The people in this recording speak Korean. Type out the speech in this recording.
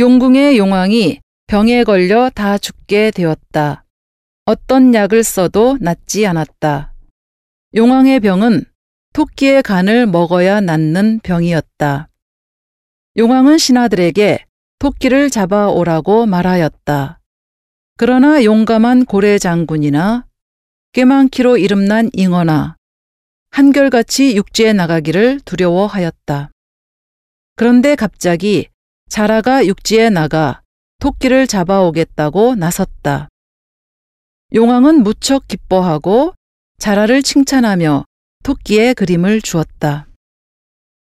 용궁의 용왕이 병에 걸려 다 죽게 되었다. 어떤 약을 써도 낫지 않았다. 용왕의 병은 토끼의 간을 먹어야 낫는 병이었다. 용왕은 신하들에게 토끼를 잡아오라고 말하였다. 그러나 용감한 고래 장군이나 꽤 많기로 이름난 잉어나 한결같이 육지에 나가기를 두려워하였다. 그런데 갑자기 자라가 육지에 나가 토끼를 잡아오겠다고 나섰다. 용왕은 무척 기뻐하고 자라를 칭찬하며 토끼의 그림을 주었다.